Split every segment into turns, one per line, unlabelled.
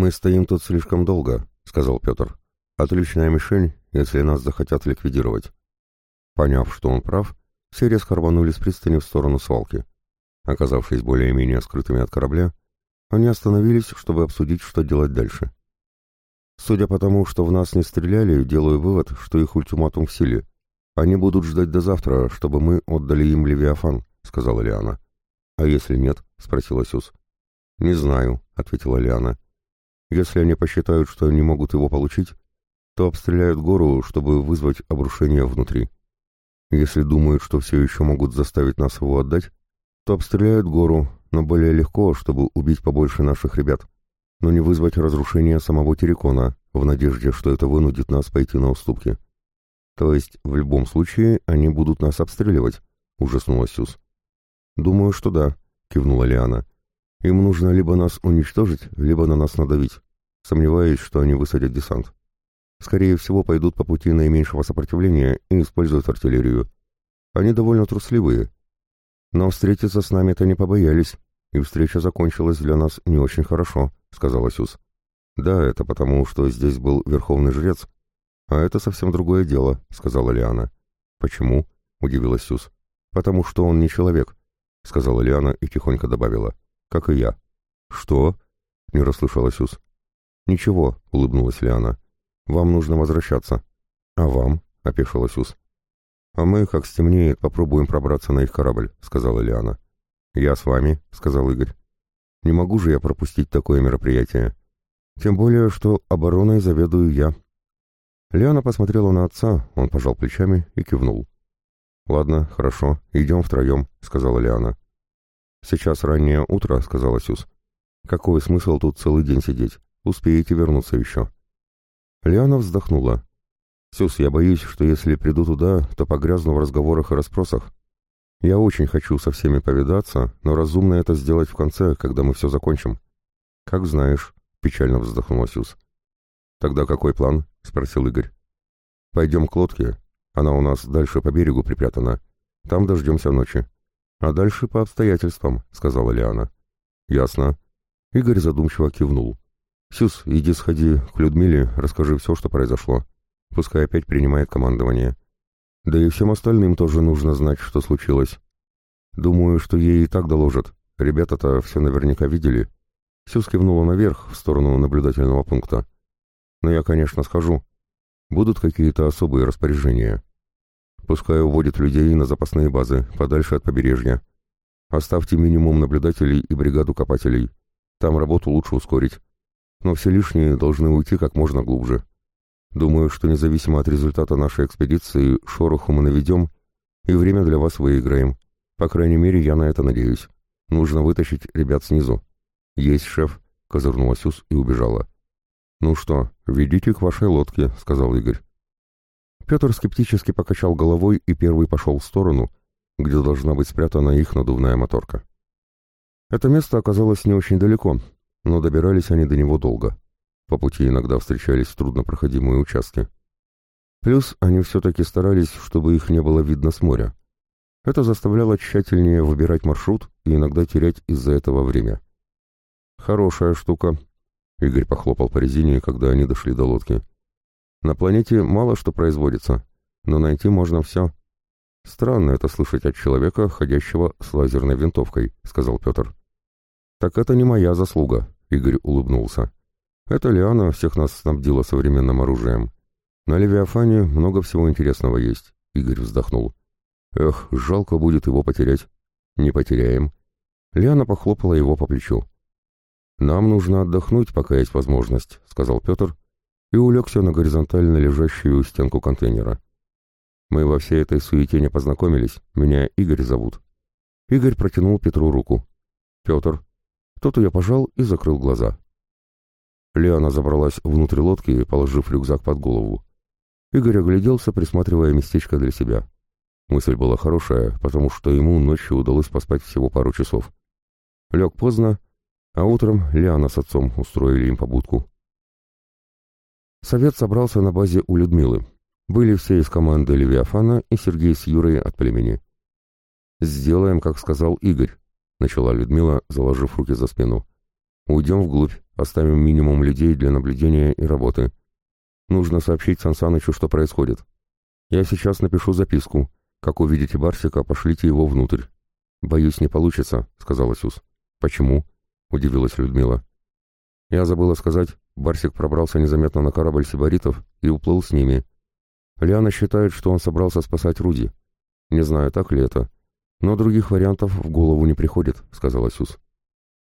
«Мы стоим тут слишком долго», — сказал Петр. «Отличная мишень, если нас захотят ликвидировать». Поняв, что он прав, все резко рванули с пристани в сторону свалки. Оказавшись более-менее скрытыми от корабля, они остановились, чтобы обсудить, что делать дальше. Судя по тому, что в нас не стреляли, делаю вывод, что их ультиматум в силе. Они будут ждать до завтра, чтобы мы отдали им Левиафан, сказала Лиана. А если нет? спросила Сюз. Не знаю, ответила Лиана. Если они посчитают, что они могут его получить, то обстреляют гору, чтобы вызвать обрушение внутри. Если думают, что все еще могут заставить нас его отдать, то обстреляют гору, но более легко, чтобы убить побольше наших ребят, но не вызвать разрушение самого Терекона, в надежде, что это вынудит нас пойти на уступки. То есть, в любом случае, они будут нас обстреливать, ужаснулась Сюз. Думаю, что да, кивнула Лиана. Им нужно либо нас уничтожить, либо на нас надавить. Сомневаюсь, что они высадят десант скорее всего, пойдут по пути наименьшего сопротивления и используют артиллерию. Они довольно трусливые. Но встретиться с нами-то не побоялись, и встреча закончилась для нас не очень хорошо, — сказала Сюз. Да, это потому, что здесь был верховный жрец. А это совсем другое дело, — сказала Лиана. Почему? — удивилась Сюз. Потому что он не человек, — сказала Лиана и тихонько добавила. Как и я. Что? — не расслышала Сюз. Ничего, — улыбнулась Лиана. Вам нужно возвращаться. А вам? — опешила Сюз. А мы, как стемнеет, попробуем пробраться на их корабль, — сказала Лиана. Я с вами, — сказал Игорь. Не могу же я пропустить такое мероприятие. Тем более, что обороной заведую я. Лиана посмотрела на отца, он пожал плечами и кивнул. «Ладно, хорошо, идем втроем», — сказала Лиана. «Сейчас раннее утро», — сказала Сюз. «Какой смысл тут целый день сидеть? Успеете вернуться еще». Лиана вздохнула. «Сюз, я боюсь, что если приду туда, то погрязну в разговорах и расспросах. Я очень хочу со всеми повидаться, но разумно это сделать в конце, когда мы все закончим». «Как знаешь», — печально вздохнула Сюз. «Тогда какой план?» — спросил Игорь. «Пойдем к лодке. Она у нас дальше по берегу припрятана. Там дождемся ночи. А дальше по обстоятельствам», — сказала Лиана. «Ясно». Игорь задумчиво кивнул. «Сюз, иди сходи к Людмиле, расскажи все, что произошло. Пускай опять принимает командование. Да и всем остальным тоже нужно знать, что случилось. Думаю, что ей и так доложат. Ребята-то все наверняка видели». Сюз кивнула наверх, в сторону наблюдательного пункта. «Но я, конечно, схожу. Будут какие-то особые распоряжения. Пускай уводят людей на запасные базы, подальше от побережья. Оставьте минимум наблюдателей и бригаду копателей. Там работу лучше ускорить но все лишние должны уйти как можно глубже. Думаю, что независимо от результата нашей экспедиции, шороху мы наведем и время для вас выиграем. По крайней мере, я на это надеюсь. Нужно вытащить ребят снизу. Есть шеф, — козырнула Сюз и убежала. «Ну что, ведите к вашей лодке», — сказал Игорь. Петр скептически покачал головой и первый пошел в сторону, где должна быть спрятана их надувная моторка. Это место оказалось не очень далеко, но добирались они до него долго. По пути иногда встречались труднопроходимые участки. Плюс они все-таки старались, чтобы их не было видно с моря. Это заставляло тщательнее выбирать маршрут и иногда терять из-за этого время. «Хорошая штука», — Игорь похлопал по резине, когда они дошли до лодки. «На планете мало что производится, но найти можно все». «Странно это слышать от человека, ходящего с лазерной винтовкой», — сказал Петр. «Так это не моя заслуга», — Игорь улыбнулся. «Это Лиана всех нас снабдила современным оружием. На Левиафане много всего интересного есть», — Игорь вздохнул. «Эх, жалко будет его потерять». «Не потеряем». Лиана похлопала его по плечу. «Нам нужно отдохнуть, пока есть возможность», — сказал Петр и улегся на горизонтально лежащую стенку контейнера. «Мы во всей этой суете не познакомились. Меня Игорь зовут». Игорь протянул Петру руку. «Петр, тот ее пожал и закрыл глаза. Лиана забралась внутрь лодки, положив рюкзак под голову. Игорь огляделся, присматривая местечко для себя. Мысль была хорошая, потому что ему ночью удалось поспать всего пару часов. Лег поздно, а утром Лиана с отцом устроили им побудку. Совет собрался на базе у Людмилы. Были все из команды Левиафана и Сергей с Юрой от племени. «Сделаем, как сказал Игорь», — начала Людмила, заложив руки за спину. Уйдем вглубь, оставим минимум людей для наблюдения и работы. Нужно сообщить Сансанычу, что происходит. Я сейчас напишу записку. Как увидите Барсика, пошлите его внутрь. Боюсь, не получится, сказала Сюз. Почему? Удивилась Людмила. Я забыла сказать, Барсик пробрался незаметно на корабль сибаритов и уплыл с ними. Лиана считает, что он собрался спасать Руди. Не знаю, так ли это. Но других вариантов в голову не приходит, сказала Сюз.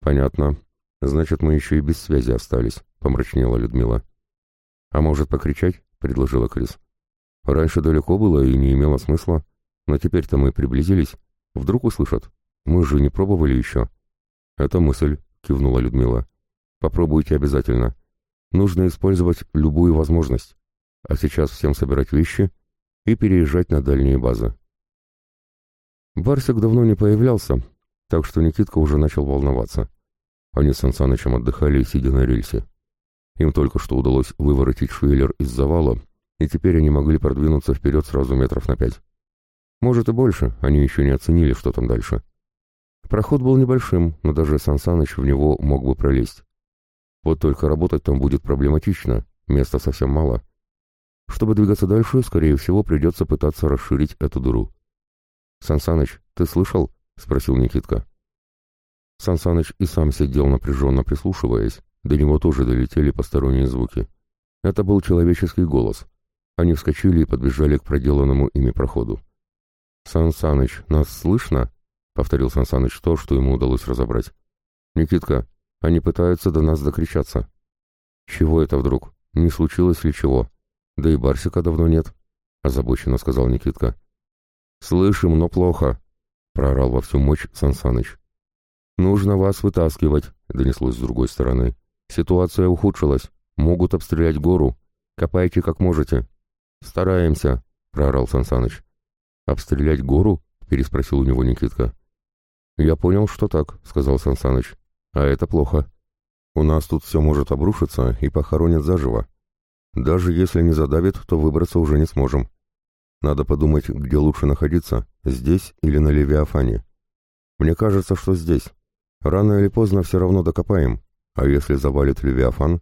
Понятно. Значит, мы еще и без связи остались, помрачнела Людмила. А может, покричать? предложила Крис. Раньше далеко было и не имело смысла, но теперь-то мы приблизились. Вдруг услышат. Мы же не пробовали еще. Это мысль, кивнула Людмила. Попробуйте обязательно. Нужно использовать любую возможность. А сейчас всем собирать вещи и переезжать на дальние базы. Барсик давно не появлялся, так что Никитка уже начал волноваться. Они с Сансанычем отдыхали, сидя на рельсе. Им только что удалось выворотить швеллер из завала, и теперь они могли продвинуться вперед сразу метров на пять. Может и больше, они еще не оценили, что там дальше. Проход был небольшим, но даже Сансаныч в него мог бы пролезть. Вот только работать там будет проблематично, места совсем мало. Чтобы двигаться дальше, скорее всего, придется пытаться расширить эту дыру. «Сансаныч, ты слышал?» — спросил Никитка. Сансаныч и сам сидел напряженно прислушиваясь, до него тоже долетели посторонние звуки. Это был человеческий голос. Они вскочили и подбежали к проделанному ими проходу. «Сансаныч, нас слышно?» — повторил Сансаныч то, что ему удалось разобрать. «Никитка, они пытаются до нас докричаться». «Чего это вдруг? Не случилось ли чего? Да и Барсика давно нет», — озабоченно сказал Никитка. «Слышим, но плохо», — проорал во всю мощь Сансаныч. «Нужно вас вытаскивать», — донеслось с другой стороны. «Ситуация ухудшилась. Могут обстрелять гору. Копайте как можете». «Стараемся», — проорал Сансаныч. «Обстрелять гору?» — переспросил у него Никитка. «Я понял, что так», — сказал Сансаныч. «А это плохо. У нас тут все может обрушиться и похоронят заживо. Даже если не задавит, то выбраться уже не сможем. Надо подумать, где лучше находиться, здесь или на Левиафане. Мне кажется, что здесь. Рано или поздно все равно докопаем, а если завалит Левиафан,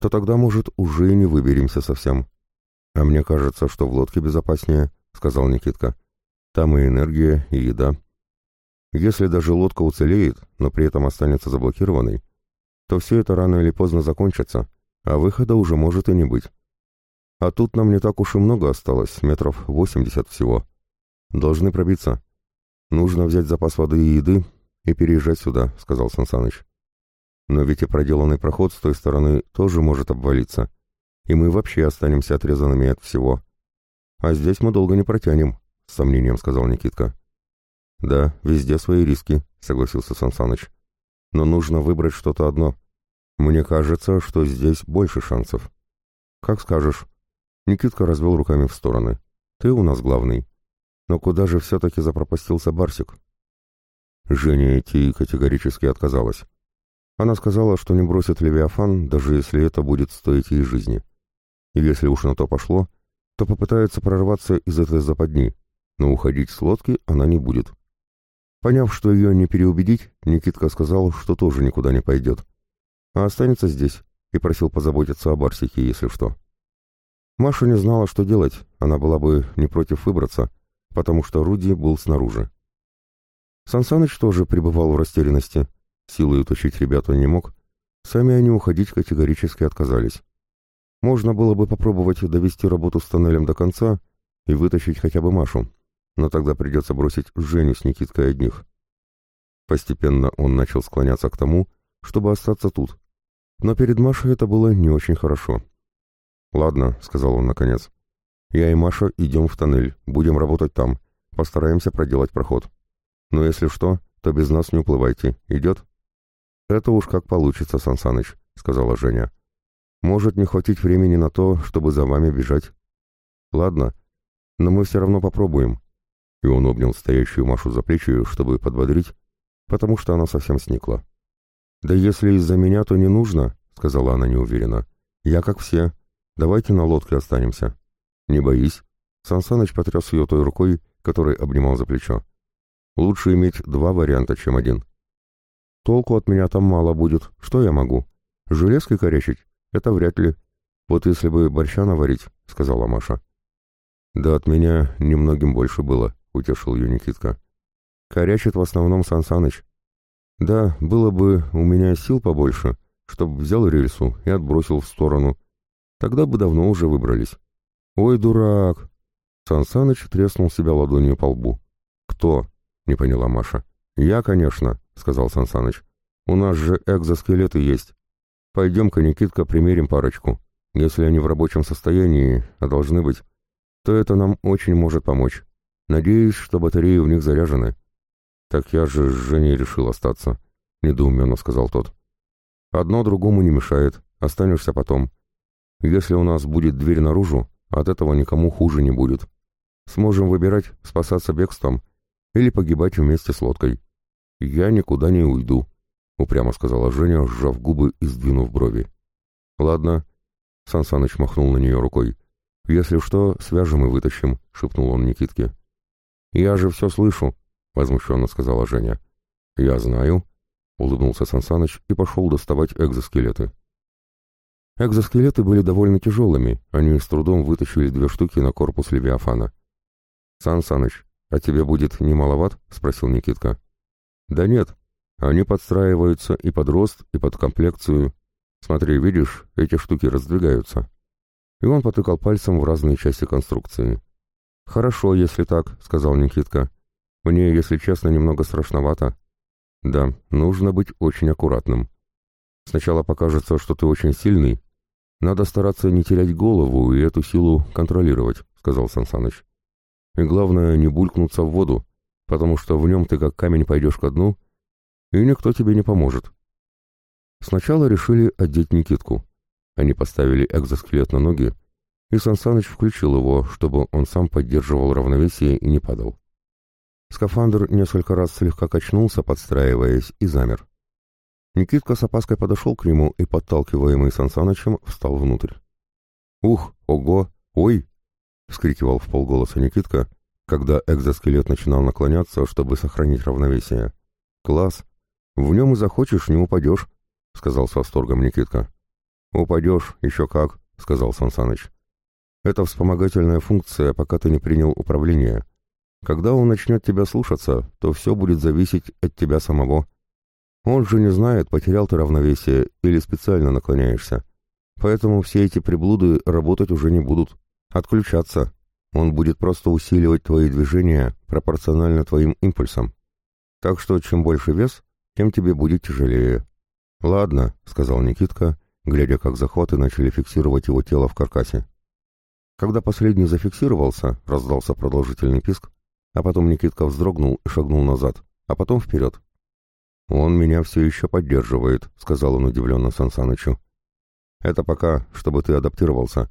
то тогда, может, уже и не выберемся совсем. А мне кажется, что в лодке безопаснее, — сказал Никитка. Там и энергия, и еда. Если даже лодка уцелеет, но при этом останется заблокированной, то все это рано или поздно закончится, а выхода уже может и не быть. А тут нам не так уж и много осталось, метров восемьдесят всего. Должны пробиться. Нужно взять запас воды и еды и переезжать сюда, сказал Сансаныч. Но ведь и проделанный проход с той стороны тоже может обвалиться, и мы вообще останемся отрезанными от всего. А здесь мы долго не протянем, с сомнением сказал Никитка. Да, везде свои риски, согласился Сансаныч. Но нужно выбрать что-то одно. Мне кажется, что здесь больше шансов. Как скажешь, Никитка развел руками в стороны. «Ты у нас главный. Но куда же все-таки запропастился Барсик?» Женя идти категорически отказалась. Она сказала, что не бросит Левиафан, даже если это будет стоить ей жизни. И если уж на то пошло, то попытается прорваться из этой западни, но уходить с лодки она не будет. Поняв, что ее не переубедить, Никитка сказал, что тоже никуда не пойдет, а останется здесь, и просил позаботиться о Барсике, если что. Маша не знала, что делать, она была бы не против выбраться, потому что Руди был снаружи. Сансаныч тоже пребывал в растерянности, силой утащить ребят не мог, сами они уходить категорически отказались. Можно было бы попробовать довести работу с тоннелем до конца и вытащить хотя бы Машу, но тогда придется бросить Женю с Никиткой одних. Постепенно он начал склоняться к тому, чтобы остаться тут, но перед Машей это было не очень хорошо. «Ладно», — сказал он наконец. «Я и Маша идем в тоннель, будем работать там, постараемся проделать проход. Но если что, то без нас не уплывайте. Идет?» «Это уж как получится, Сансаныч», — сказала Женя. «Может не хватить времени на то, чтобы за вами бежать». «Ладно, но мы все равно попробуем». И он обнял стоящую Машу за плечи, чтобы подбодрить, потому что она совсем сникла. «Да если из-за меня, то не нужно», — сказала она неуверенно. «Я как все, Давайте на лодке останемся. Не боись. Сансаныч потряс ее той рукой, которой обнимал за плечо. Лучше иметь два варианта, чем один. толку от меня там мало будет. Что я могу? Железкой корячить? Это вряд ли. Вот если бы борща наварить, — сказала Маша. Да от меня немногим больше было, — утешил ее Никитка. Корячит в основном Сан Саныч. Да, было бы у меня сил побольше, чтоб взял рельсу и отбросил в сторону. Тогда бы давно уже выбрались. Ой, дурак! Сан Саныч треснул себя ладонью по лбу. Кто? — не поняла Маша. Я, конечно, — сказал Сан Саныч. У нас же экзоскелеты есть. Пойдем-ка, Никитка, примерим парочку. Если они в рабочем состоянии, а должны быть, то это нам очень может помочь. Надеюсь, что батареи в них заряжены. Так я же с Женей решил остаться, недоуменно сказал тот. Одно другому не мешает, останешься потом. Если у нас будет дверь наружу, от этого никому хуже не будет. Сможем выбирать, спасаться бегством или погибать вместе с лодкой. Я никуда не уйду, упрямо сказала Женя, сжав губы и сдвинув брови. Ладно, Сан Саныч махнул на нее рукой. «Если что, свяжем и вытащим», — шепнул он Никитке. «Я же все слышу», — возмущенно сказала Женя. «Я знаю», — улыбнулся Сан Саныч и пошел доставать экзоскелеты. Экзоскелеты были довольно тяжелыми, они с трудом вытащили две штуки на корпус Левиафана. «Сан Саныч, а тебе будет не маловат?» — спросил Никитка. «Да нет, они подстраиваются и под рост, и под комплекцию, Смотри, видишь, эти штуки раздвигаются. И он потыкал пальцем в разные части конструкции. «Хорошо, если так», — сказал Никитка. «Мне, если честно, немного страшновато». «Да, нужно быть очень аккуратным. Сначала покажется, что ты очень сильный. Надо стараться не терять голову и эту силу контролировать», — сказал Сансаныч. «И главное, не булькнуться в воду, потому что в нем ты как камень пойдешь ко дну, и никто тебе не поможет. Сначала решили одеть Никитку. Они поставили экзоскелет на ноги, и Сансаныч включил его, чтобы он сам поддерживал равновесие и не падал. Скафандр несколько раз слегка качнулся, подстраиваясь, и замер. Никитка с опаской подошел к нему и, подталкиваемый Сансанычем, встал внутрь. «Ух, ого, ой!» — вскрикивал в полголоса Никитка, когда экзоскелет начинал наклоняться, чтобы сохранить равновесие. «Класс! В нем и захочешь, не упадешь, — сказал с восторгом Никитка. «Упадешь, еще как», — сказал Сансаныч. «Это вспомогательная функция, пока ты не принял управление. Когда он начнет тебя слушаться, то все будет зависеть от тебя самого. Он же не знает, потерял ты равновесие или специально наклоняешься. Поэтому все эти приблуды работать уже не будут. Отключаться. Он будет просто усиливать твои движения пропорционально твоим импульсам. Так что чем больше вес, тем тебе будет тяжелее. «Ладно», — сказал Никитка, глядя, как захваты начали фиксировать его тело в каркасе. Когда последний зафиксировался, раздался продолжительный писк, а потом Никитка вздрогнул и шагнул назад, а потом вперед. «Он меня все еще поддерживает», — сказал он удивленно Сансанычу. «Это пока, чтобы ты адаптировался.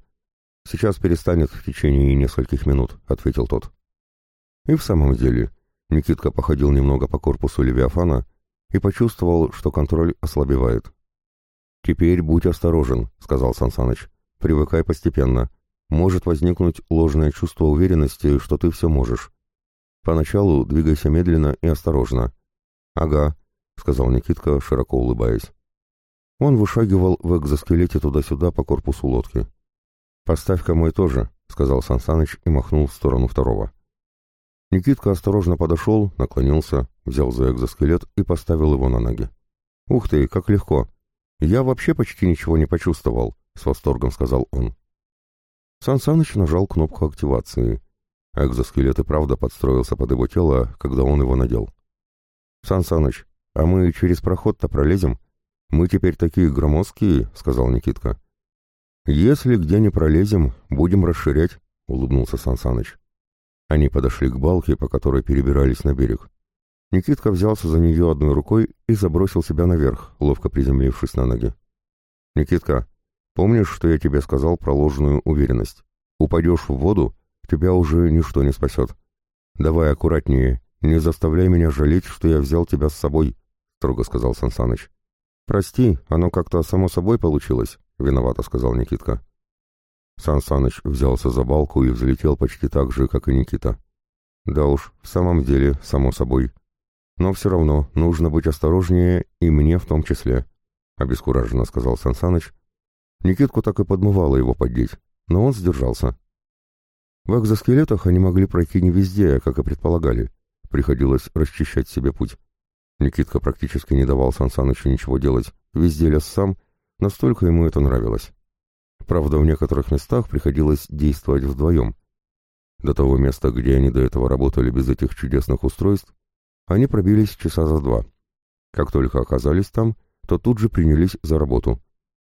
Сейчас перестанет в течение нескольких минут», — ответил тот. И в самом деле, Никитка походил немного по корпусу Левиафана, и почувствовал, что контроль ослабевает. «Теперь будь осторожен», — сказал Сансаныч. «Привыкай постепенно. Может возникнуть ложное чувство уверенности, что ты все можешь. Поначалу двигайся медленно и осторожно». «Ага», — сказал Никитка, широко улыбаясь. Он вышагивал в экзоскелете туда-сюда по корпусу лодки. «Поставь-ка мой тоже», — сказал Сансаныч и махнул в сторону второго. Никитка осторожно подошел, наклонился, взял за экзоскелет и поставил его на ноги. «Ух ты, как легко! Я вообще почти ничего не почувствовал», — с восторгом сказал он. Сан Саныч нажал кнопку активации. Экзоскелет и правда подстроился под его тело, когда он его надел. «Сан Саныч, а мы через проход-то пролезем? Мы теперь такие громоздкие», — сказал Никитка. «Если где не пролезем, будем расширять», — улыбнулся Сан Саныч. Они подошли к балке, по которой перебирались на берег. Никитка взялся за нее одной рукой и забросил себя наверх, ловко приземлившись на ноги. «Никитка, помнишь, что я тебе сказал про ложную уверенность? Упадешь в воду, тебя уже ничто не спасет. Давай аккуратнее, не заставляй меня жалеть, что я взял тебя с собой», — строго сказал Сансаныч. «Прости, оно как-то само собой получилось», — виновато сказал Никитка. Сан Саныч взялся за балку и взлетел почти так же, как и Никита. Да уж, в самом деле, само собой. Но все равно нужно быть осторожнее, и мне в том числе», — обескураженно сказал Сансаныч. Никитку так и подмывало его поддеть, но он сдержался. В экзоскелетах они могли пройти не везде, как и предполагали. Приходилось расчищать себе путь. Никитка практически не давал Сансанычу ничего делать, везде лез сам, настолько ему это нравилось. Правда, в некоторых местах приходилось действовать вдвоем. До того места, где они до этого работали без этих чудесных устройств, они пробились часа за два. Как только оказались там, то тут же принялись за работу.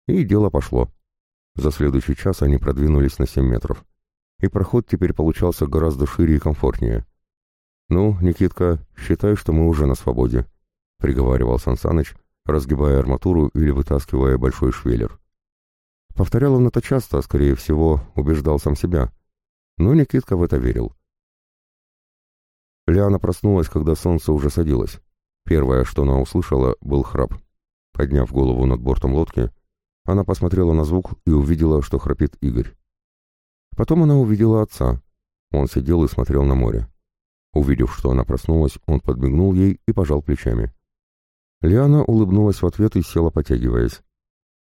И дело пошло. За следующий час они продвинулись на 7 метров. И проход теперь получался гораздо шире и комфортнее. «Ну, Никитка, считай, что мы уже на свободе», — приговаривал Сансаныч, разгибая арматуру или вытаскивая большой швеллер. Повторял он это часто, скорее всего, убеждал сам себя. Но Никитка в это верил. Лиана проснулась, когда солнце уже садилось. Первое, что она услышала, был храп. Подняв голову над бортом лодки, она посмотрела на звук и увидела, что храпит Игорь. Потом она увидела отца. Он сидел и смотрел на море. Увидев, что она проснулась, он подмигнул ей и пожал плечами. Лиана улыбнулась в ответ и села, потягиваясь.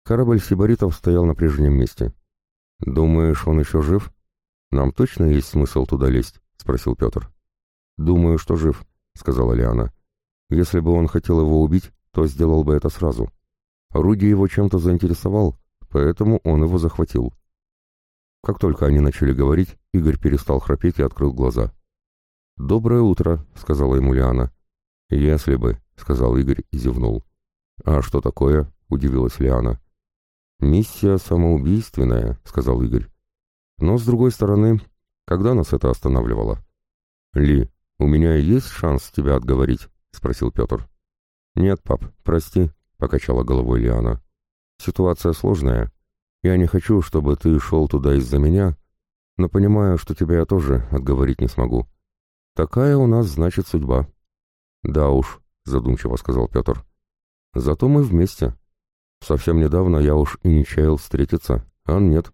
Корабль сибаритов стоял на прежнем месте. «Думаешь, он еще жив? Нам точно есть смысл туда лезть?» — спросил Петр. «Думаю, что жив», — сказала Лиана. «Если бы он хотел его убить, то сделал бы это сразу. Руди его чем-то заинтересовал, поэтому он его захватил». Как только они начали говорить, Игорь перестал храпеть и открыл глаза. «Доброе утро», — сказала ему Лиана. «Если бы», — сказал Игорь и зевнул. «А что такое?» — удивилась Лиана. «Миссия самоубийственная», — сказал Игорь. «Но, с другой стороны, когда нас это останавливало?» «Ли, у меня есть шанс тебя отговорить?» — спросил Петр. «Нет, пап, прости», — покачала головой Лиана. «Ситуация сложная. Я не хочу, чтобы ты шел туда из-за меня, но понимаю, что тебя я тоже отговорить не смогу. Такая у нас, значит, судьба». «Да уж», — задумчиво сказал Петр. «Зато мы вместе. Совсем недавно я уж и не чаял встретиться, а нет.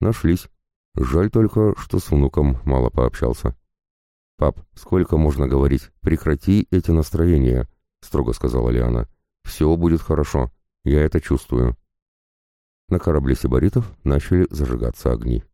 Нашлись. Жаль только, что с внуком мало пообщался. «Пап, сколько можно говорить? Прекрати эти настроения», — строго сказала Лиана. «Все будет хорошо. Я это чувствую». На корабле сибаритов начали зажигаться огни.